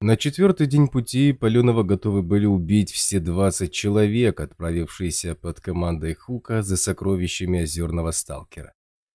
На четвертый день пути Паленова готовы были убить все 20 человек, отправившиеся под командой Хука за сокровищами озерного сталкера.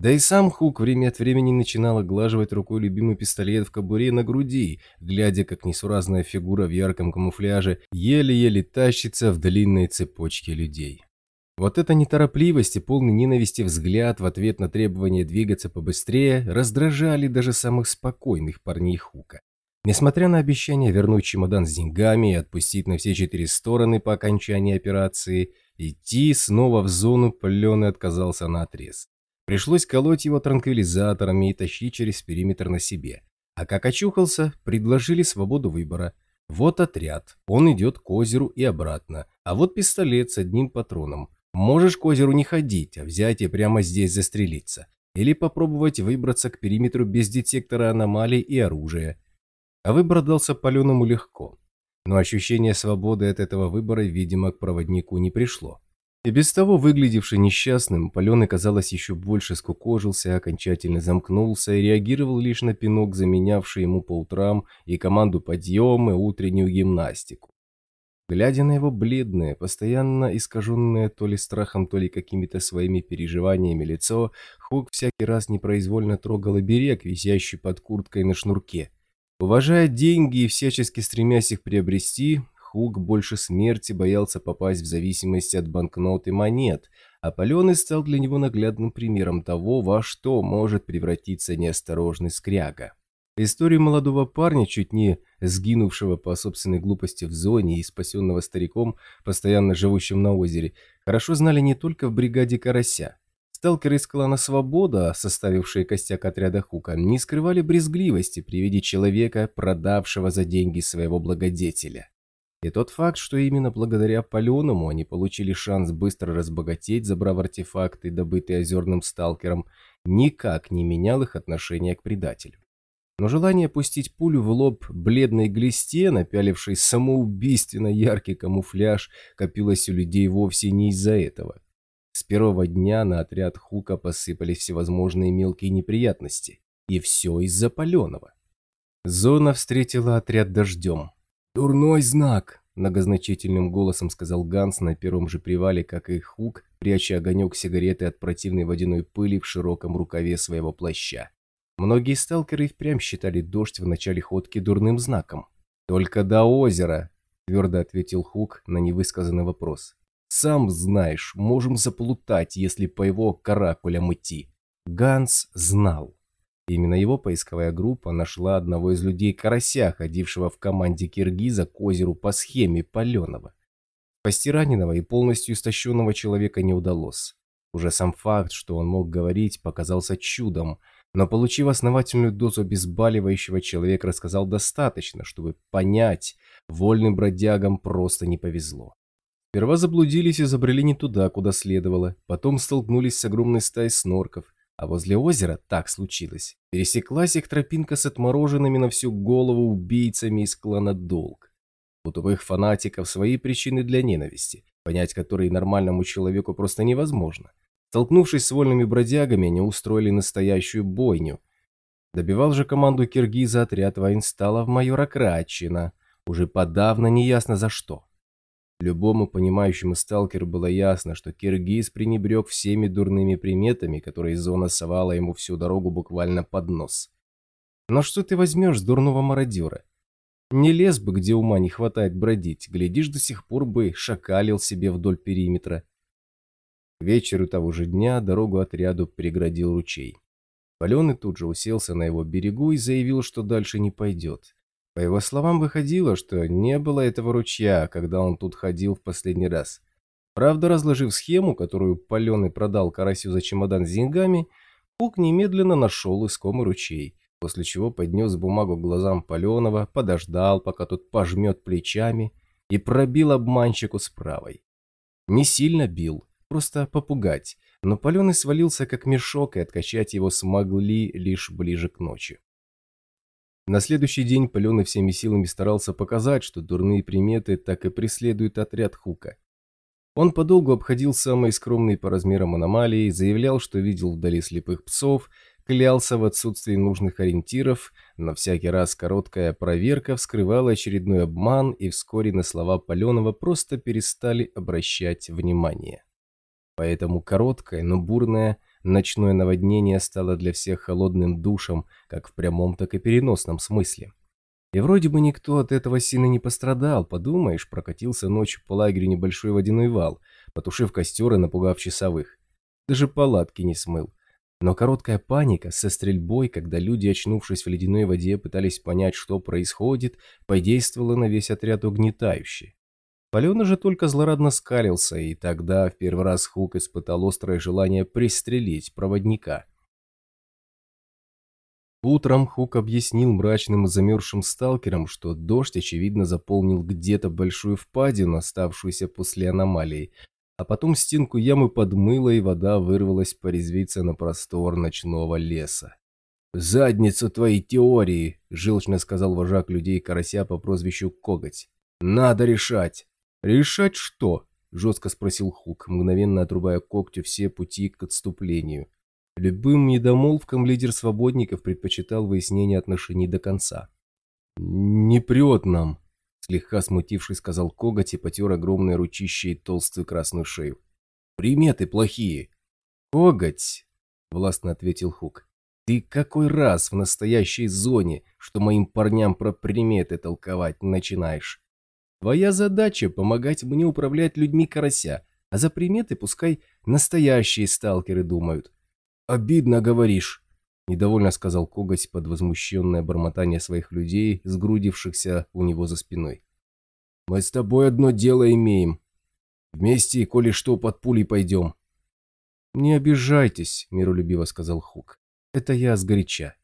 Да и сам Хук время от времени начинал оглаживать рукой любимый пистолет в кобуре на груди, глядя, как несуразная фигура в ярком камуфляже еле-еле тащится в длинной цепочке людей. Вот эта неторопливость и полный ненависти взгляд в ответ на требование двигаться побыстрее раздражали даже самых спокойных парней Хука. Несмотря на обещание вернуть чемодан с деньгами и отпустить на все четыре стороны по окончании операции, идти снова в зону пленный отказался на отрез. Пришлось колоть его транквилизаторами и тащить через периметр на себе. А как очухался, предложили свободу выбора. Вот отряд, он идет к озеру и обратно, а вот пистолет с одним патроном. Можешь к озеру не ходить, а взять и прямо здесь застрелиться. Или попробовать выбраться к периметру без детектора аномалий и оружия. А выбор дался паленому легко. Но ощущение свободы от этого выбора, видимо, к проводнику не пришло. И без того выглядевший несчастным, Паленый, казалось, еще больше скукожился, окончательно замкнулся и реагировал лишь на пинок, заменявший ему по утрам и команду подъем и утреннюю гимнастику. Глядя на его бледное, постоянно искаженное то ли страхом, то ли какими-то своими переживаниями лицо, Хук всякий раз непроизвольно трогал оберег, висящий под курткой на шнурке. Уважая деньги и всячески стремясь их приобрести, Хук больше смерти боялся попасть в зависимости от банкнот и монет, а Паленый стал для него наглядным примером того, во что может превратиться неосторожный скряга. Историю молодого парня, чуть не сгинувшего по собственной глупости в зоне и спасенного стариком, постоянно живущим на озере, хорошо знали не только в бригаде Карася. Сталкеры из клана «Свобода», составившие костяк отряда Хука, не скрывали брезгливости при виде человека, продавшего за деньги своего благодетеля. И тот факт, что именно благодаря паленому они получили шанс быстро разбогатеть, забрав артефакты, добытые озерным сталкером, никак не менял их отношение к предателю. Но желание пустить пулю в лоб бледной глисте, напялившей самоубийственно яркий камуфляж, копилось у людей вовсе не из-за этого. С первого дня на отряд Хука посыпались всевозможные мелкие неприятности. И все из-за паленого. Зона встретила отряд дождем. «Дурной знак!» – многозначительным голосом сказал Ганс на первом же привале, как и Хук, пряча огонек сигареты от противной водяной пыли в широком рукаве своего плаща. Многие сталкеры впрямь считали дождь в начале ходки дурным знаком. «Только до озера!» – твердо ответил Хук на невысказанный вопрос. Сам знаешь, можем заплутать, если по его каракулям идти. Ганс знал. Именно его поисковая группа нашла одного из людей Карася, ходившего в команде Киргиза к озеру по схеме Паленова. Спасти раненого и полностью истощенного человека не удалось. Уже сам факт, что он мог говорить, показался чудом, но получив основательную дозу обезболивающего, человек рассказал достаточно, чтобы понять, вольным бродягам просто не повезло. Сперва заблудились и забрели не туда, куда следовало, потом столкнулись с огромной стаей снорков, а возле озера так случилось. Пересеклась их тропинка с отмороженными на всю голову убийцами из клана Долг. У тупых фанатиков свои причины для ненависти, понять которые нормальному человеку просто невозможно. Столкнувшись с вольными бродягами, они устроили настоящую бойню. Добивал же команду Киргиза отряд воинстала в майора Кратчина, уже подавно неясно за что. Любому понимающему сталкеру было ясно, что Киргиз пренебрег всеми дурными приметами, которые зона совала ему всю дорогу буквально под нос. Но что ты возьмешь с дурного мародера? Не лез бы, где ума не хватает бродить, глядишь, до сих пор бы шакалил себе вдоль периметра. К вечеру того же дня дорогу отряду преградил ручей. Паленый тут же уселся на его берегу и заявил, что дальше не пойдет. По его словам, выходило, что не было этого ручья, когда он тут ходил в последний раз. Правда, разложив схему, которую Паленый продал Карасю за чемодан с деньгами, Пук немедленно нашел искомый ручей, после чего поднес бумагу к глазам Паленова, подождал, пока тот пожмет плечами, и пробил обманщику с правой. Не сильно бил, просто попугать, но Паленый свалился как мешок, и откачать его смогли лишь ближе к ночи. На следующий день Паленый всеми силами старался показать, что дурные приметы так и преследуют отряд Хука. Он подолгу обходил самые скромные по размерам аномалии, заявлял, что видел вдали слепых псов, клялся в отсутствии нужных ориентиров, но всякий раз короткая проверка вскрывала очередной обман, и вскоре на слова Паленова просто перестали обращать внимание. Поэтому короткое, но бурное ночное наводнение стало для всех холодным душем, как в прямом, так и переносном смысле. И вроде бы никто от этого сильно не пострадал, подумаешь, прокатился ночью по лагерю небольшой водяной вал, потушив костер и напугав часовых. Даже палатки не смыл. Но короткая паника со стрельбой, когда люди, очнувшись в ледяной воде, пытались понять, что происходит, подействовала на весь отряд угнетающе. Палена же только злорадно скалился, и тогда в первый раз Хук испытал острое желание пристрелить проводника. Утром Хук объяснил мрачным и замерзшим сталкерам, что дождь, очевидно, заполнил где-то большую впадину, оставшуюся после аномалии, а потом стенку ямы подмыло, и вода вырвалась порезвиться на простор ночного леса. «Задницу твоей теории!» – желчно сказал вожак людей Карася по прозвищу Коготь. «Надо решать!» «Решать что?» – жестко спросил Хук, мгновенно отрубая когтю все пути к отступлению. Любым недомолвкам лидер свободников предпочитал выяснение отношений до конца. «Не прет нам», Слегка смутившись, сказал коготь и потер огромное ручище и толстую красную шею. «Приметы плохие». «Коготь», — властно ответил Хук, — «ты какой раз в настоящей зоне, что моим парням про приметы толковать начинаешь? Твоя задача — помогать мне управлять людьми карася, а за приметы пускай настоящие сталкеры думают». «Обидно говоришь», – недовольно сказал Коготь под возмущенное бормотание своих людей, сгрудившихся у него за спиной. «Мы с тобой одно дело имеем. Вместе, коли что, под пулей пойдем». «Не обижайтесь», – миролюбиво сказал Хук. «Это я сгоряча.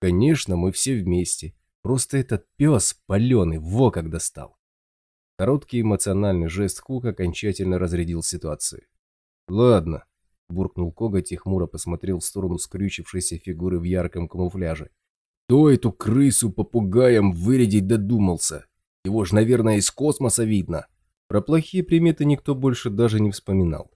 Конечно, мы все вместе. Просто этот пес паленый, во как достал». Короткий эмоциональный жест Хук окончательно разрядил ситуацию. «Ладно, буркнул коготь и хмуро посмотрел в сторону скрючившейся фигуры в ярком камуфляже. «Кто эту крысу попугаем вырядить додумался? Его ж, наверное, из космоса видно!» Про плохие приметы никто больше даже не вспоминал.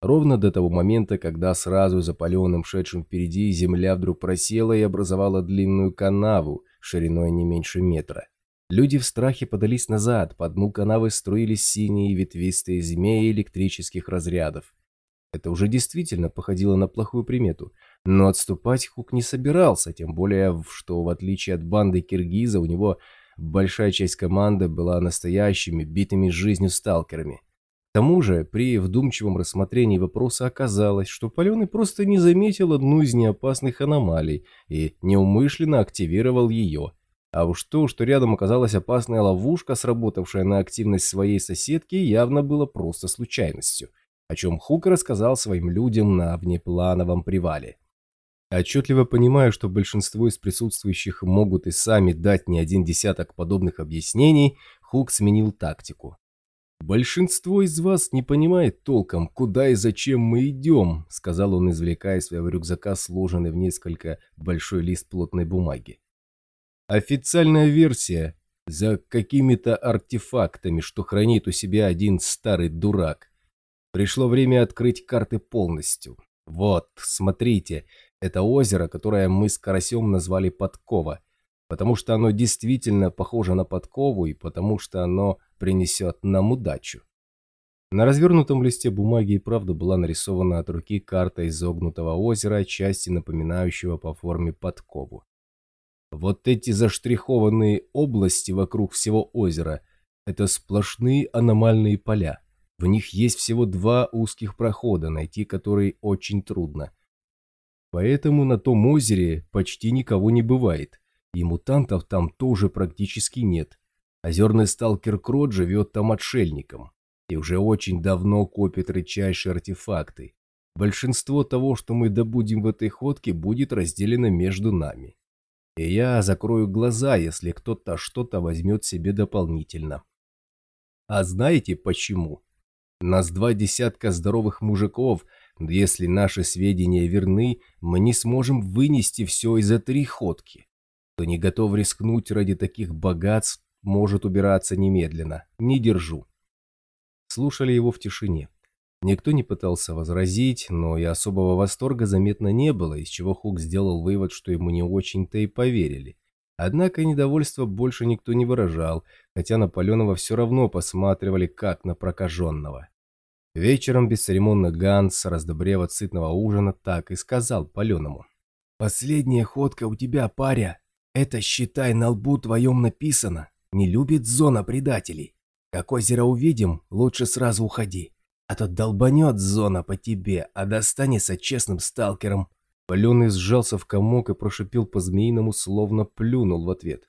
Ровно до того момента, когда сразу за паленым, шедшим впереди, земля вдруг просела и образовала длинную канаву шириной не меньше метра. Люди в страхе подались назад, по дну канавы струились синие ветвистые змеи электрических разрядов. Это уже действительно походило на плохую примету. Но отступать Хук не собирался, тем более, что в отличие от банды Киргиза, у него большая часть команды была настоящими, битыми жизнью сталкерами. К тому же, при вдумчивом рассмотрении вопроса оказалось, что Паленый просто не заметил одну из неопасных аномалий и неумышленно активировал ее. А уж то, что рядом оказалась опасная ловушка, сработавшая на активность своей соседки, явно было просто случайностью – о чем Хук рассказал своим людям на внеплановом привале. Отчетливо понимая, что большинство из присутствующих могут и сами дать не один десяток подобных объяснений, Хук сменил тактику. «Большинство из вас не понимает толком, куда и зачем мы идем», сказал он, извлекая из своего рюкзака сложенный в несколько большой лист плотной бумаги. «Официальная версия за какими-то артефактами, что хранит у себя один старый дурак. Пришло время открыть карты полностью. Вот, смотрите, это озеро, которое мы с Карасем назвали Подкова, потому что оно действительно похоже на подкову и потому что оно принесет нам удачу. На развернутом листе бумаги и правда была нарисована от руки карта изогнутого озера, части напоминающего по форме подкову. Вот эти заштрихованные области вокруг всего озера – это сплошные аномальные поля. В них есть всего два узких прохода, найти которые очень трудно. Поэтому на том озере почти никого не бывает, и мутантов там тоже практически нет. Озерный сталкер Крот живет там отшельником, и уже очень давно копит редчайшие артефакты. Большинство того, что мы добудем в этой ходке, будет разделено между нами. И я закрою глаза, если кто-то что-то возьмет себе дополнительно. А знаете почему? Нас два десятка здоровых мужиков, если наши сведения верны, мы не сможем вынести все из-за три ходки. Кто не готов рискнуть ради таких богатств, может убираться немедленно. Не держу. Слушали его в тишине. Никто не пытался возразить, но и особого восторга заметно не было, из чего Хук сделал вывод, что ему не очень-то и поверили. Однако недовольство больше никто не выражал, хотя на Паленова все равно посматривали как на прокаженного. Вечером бесцеремонно Ганс, раздобрев от сытного ужина, так и сказал Паленому. «Последняя ходка у тебя, паря. Это, считай, на лбу твоем написано. Не любит зона предателей. Как озеро увидим, лучше сразу уходи. А то долбанет зона по тебе, а достанется честным сталкером. Паленый сжался в комок и прошипел по-змеиному, словно плюнул в ответ.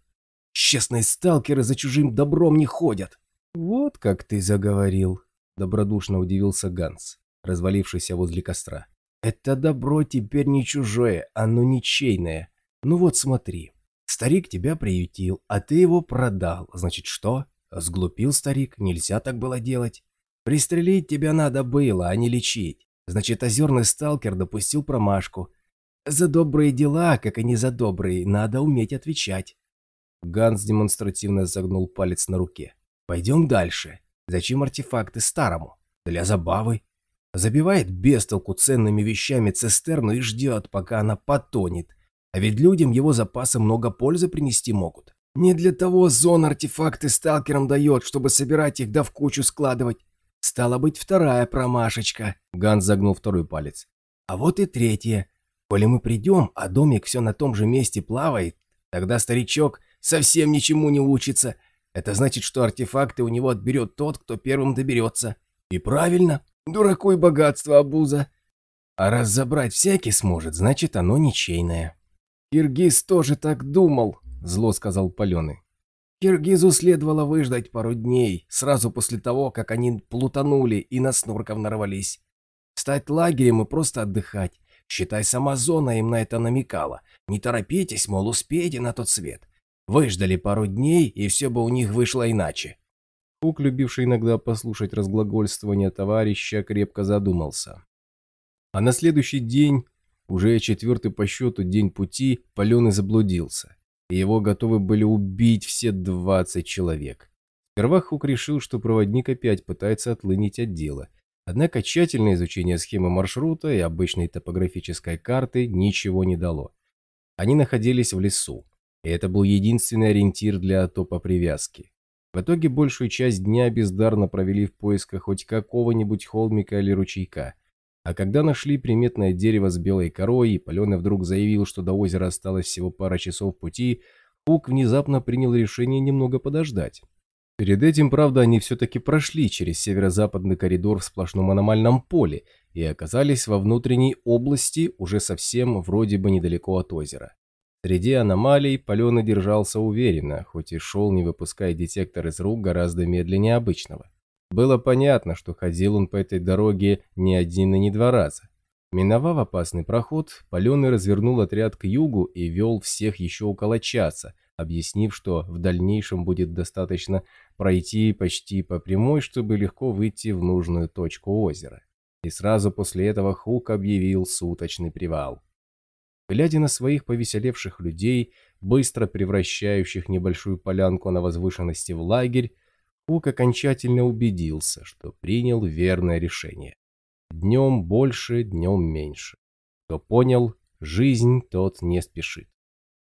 «Честные сталкеры за чужим добром не ходят!» «Вот как ты заговорил!» – добродушно удивился Ганс, развалившийся возле костра. «Это добро теперь не чужое, оно ничейное. Ну вот смотри, старик тебя приютил, а ты его продал. Значит, что? Сглупил старик, нельзя так было делать. Пристрелить тебя надо было, а не лечить. Значит, озерный сталкер допустил промашку. За добрые дела, как и не за добрые, надо уметь отвечать. Ганс демонстративно загнул палец на руке. Пойдем дальше. Зачем артефакты старому? Для забавы. Забивает бестолку ценными вещами цистерну и ждет, пока она потонет. А ведь людям его запасы много пользы принести могут. Не для того зон артефакты сталкерам дает, чтобы собирать их да в кучу складывать. Стало быть, вторая промашечка. Ганс загнул второй палец. А вот и третья. Коли мы придем, а домик все на том же месте плавает, тогда старичок совсем ничему не учится. Это значит, что артефакты у него отберет тот, кто первым доберется. И правильно, дураку и богатство обуза. А раз забрать всякий сможет, значит оно ничейное. Киргиз тоже так думал, зло сказал Паленый. Киргизу следовало выждать пару дней, сразу после того, как они плутанули и на снурков нарвались. Стать лагерем и просто отдыхать. Считай, сама зона им на это намекала. Не торопитесь, мол, успейте на тот свет. Выждали пару дней, и все бы у них вышло иначе. Хук, любивший иногда послушать разглагольствование товарища, крепко задумался. А на следующий день, уже четвертый по счету день пути, Паленый заблудился и его готовы были убить все 20 человек. Сперва Хук решил, что проводник опять пытается отлынить от дела. Однако тщательное изучение схемы маршрута и обычной топографической карты ничего не дало. Они находились в лесу, и это был единственный ориентир для топа привязки. В итоге большую часть дня бездарно провели в поисках хоть какого-нибудь холмика или ручейка. А когда нашли приметное дерево с белой корой, и Паленый вдруг заявил, что до озера осталось всего пара часов пути, Хук внезапно принял решение немного подождать. Перед этим, правда, они все-таки прошли через северо-западный коридор в сплошном аномальном поле и оказались во внутренней области, уже совсем вроде бы недалеко от озера. Среди аномалий Паленый держался уверенно, хоть и шел, не выпуская детектор из рук, гораздо медленнее обычного. Было понятно, что ходил он по этой дороге не один и не два раза. Миновав опасный проход, Паленый развернул отряд к югу и вел всех еще около часа, объяснив, что в дальнейшем будет достаточно пройти почти по прямой, чтобы легко выйти в нужную точку озера. И сразу после этого Хук объявил суточный привал. Глядя на своих повеселевших людей, быстро превращающих небольшую полянку на возвышенности в лагерь, Хук окончательно убедился, что принял верное решение. Днем больше, днем меньше. Кто понял, жизнь тот не спешит.